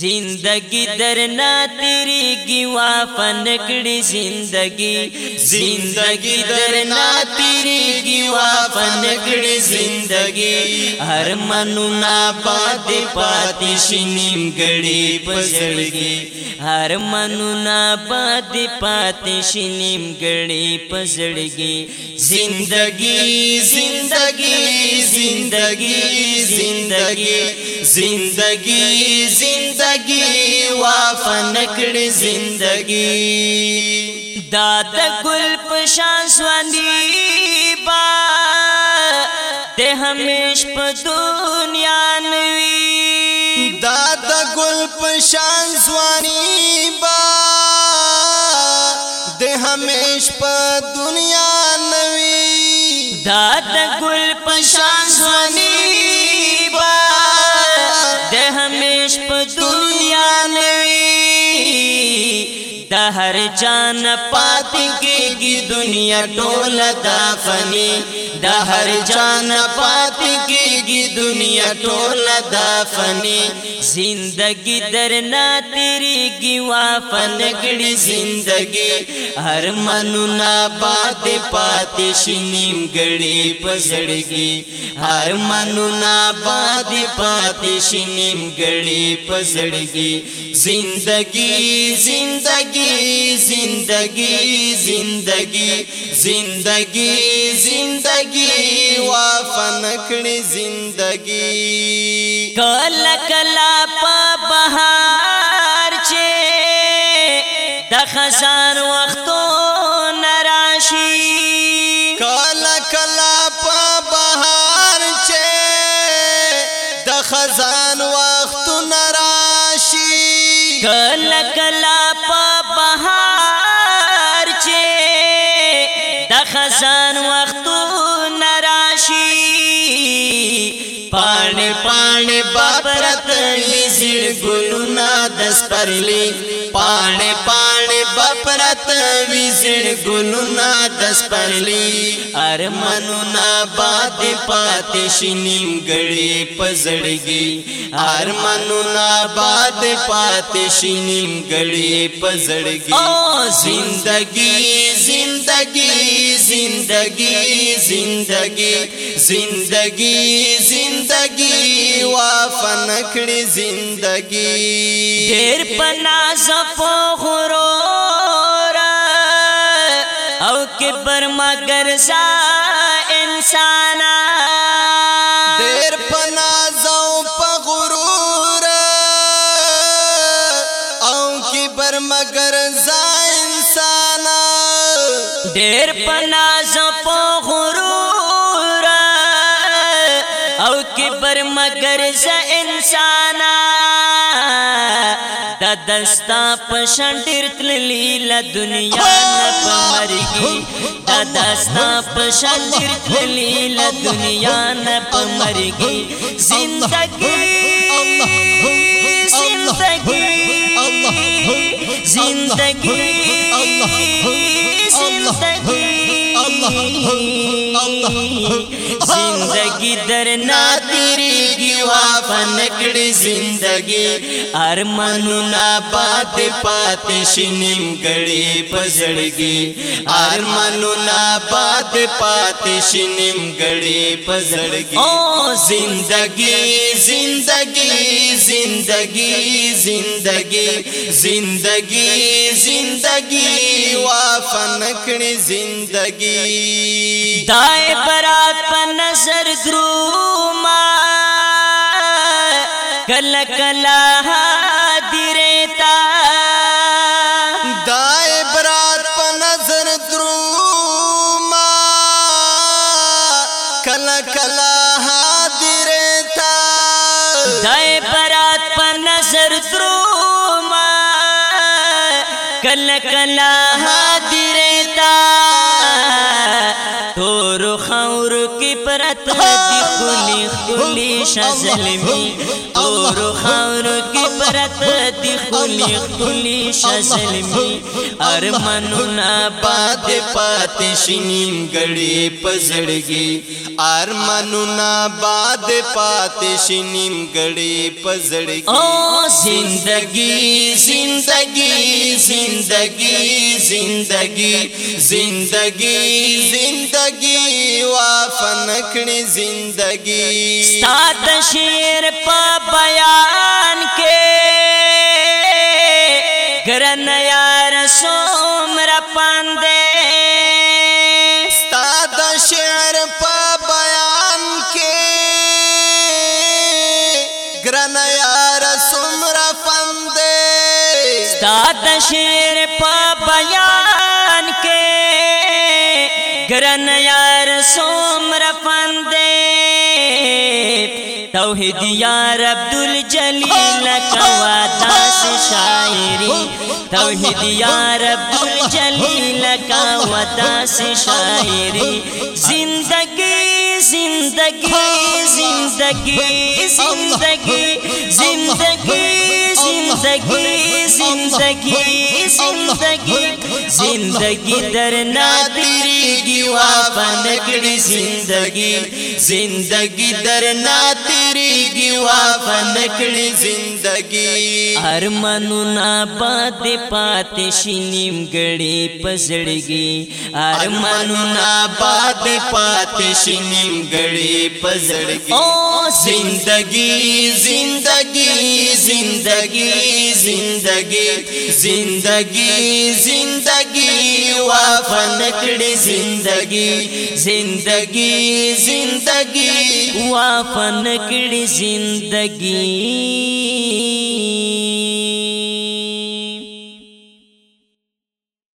زندگی درنا تیری گی وافن کڑی زندگی زندگی درنا تیری گی وافن کڑی زندگی ہر منو نا باد پاتی شنیم گڑی پزڑگی هر منونا باد پاتې شینیم ګړې پزړګي زندګي زندګي زندګي زندګي زندگی زندگی وافن کړ زندگی دا د ګل پشان سواندی با ته همیش په دنیا نوي دا د ګل پشان سوانی با ته همیش په دنیا نوي دا د ګل پشان سوانی جان پاتی کی دنیا ٹولتا دا د هر جان پات کیږي دنیا ټول د فني زندگی درنا تیری گی وافن گڑی زندگی هر منو نا باد پات شنیم گڑی پزړګي هر منو نا باد پات شنیم گڑی پزړګي زندگی زندگی زندگی زندگی زندگی زندگی زندگی وافن کړي زندگی کلا کلا په بهار چې د خزان وختو نراشي کلا کلا په بهار چې د خزان وختو نراشي کلا کلا په بهار چې د خزان وختو پانه بابرت می زیر ګلونا دس پرلی پانه پانه پرت وی زړ ګلونا د سپرلی ارمانونا باد پاتې شینیم غړې پزړګي ارمانونا باد پاتې شینیم غړې پزړګي زندګي زندګي زندګي زندګي زندګي زندګي وافن کړې زندګي ډېر پنا زپو غرو بر مگر سا انسانا دیر پنازو پا غرور او کی بر مگر سا انسانا دیر پنازو پا غرور او کی بر مگر سا انسانا دستا دستا پشان پشان ډیر ډیر تللی تللی لا لا دنیا نه پمرګي دا سدستا پرسن تیتھ لی مرگی سدستاں مرگ زندګي درنا تیریږي وا فنکړي زندګي ارمانونه باد پاتې شینم غړي پزړګي ارمانونه باد پاتې شینم غړي پزړګي او زندګي زندګي زندګي زندګي زندګي زندګي وا فنکڑی زندگی دائے برات نظر دروما کل کلا ہادرتا دائیں برات پا نظر دروما کل کلا دائے کل کلا ہاتھ رہتا تو رخاؤ خلی شزلمی فلیمی باد پاتی شنیم گڑی پزڑگی اور منونا باد شنیم گڑی پزڑگی گی زندگی زندگی زندگی زندگی زندگی زندگی فنکړي زندگی ستاد شیر په بیان کې ګرن یار سومر پاندې ستاد شیر په بیان کې ګرن یار سومر پاندې ستاد شیر په ګرن یار سومره پندې توحید یار عبدالجلیل کوا داس شاعری توحید یار عبدالجلیل کوا داس شاعری زندگی زندگی زندگی زندگی زندگی زندگی زندگی زندگی زندگی در نا تیری گیوا پنکڑی زندگی زندگی در گی وافا نکڑی زندگی ہر مننا بات پات گڑی پزڑگی ہر نا بات پات گڑی پزڑگی او زندگی زندگی زندگی زندگی زندگی زندگی زندگی زندگی زندگی زندگی وافن کړي زندگی